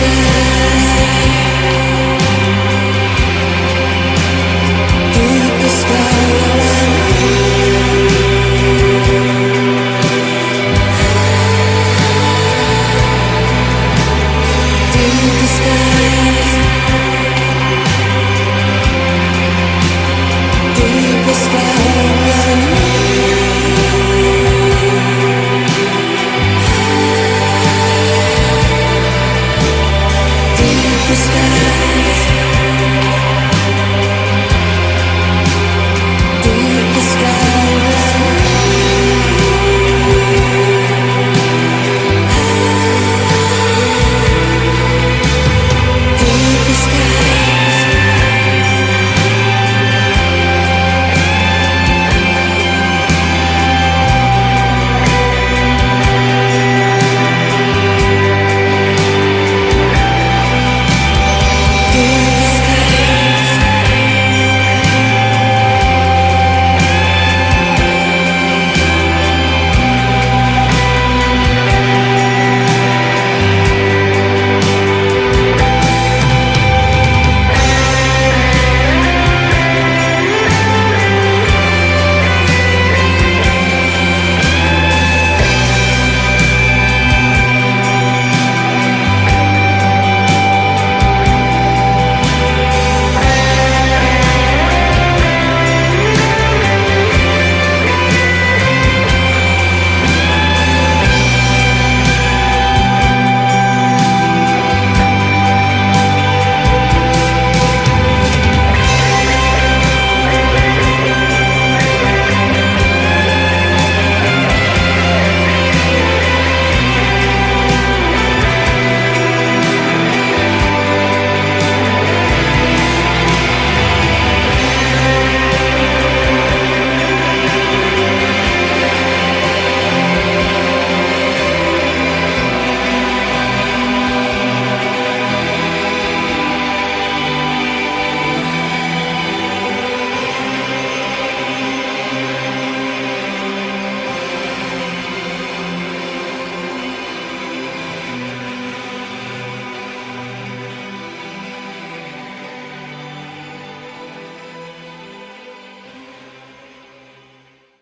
Yeah. Just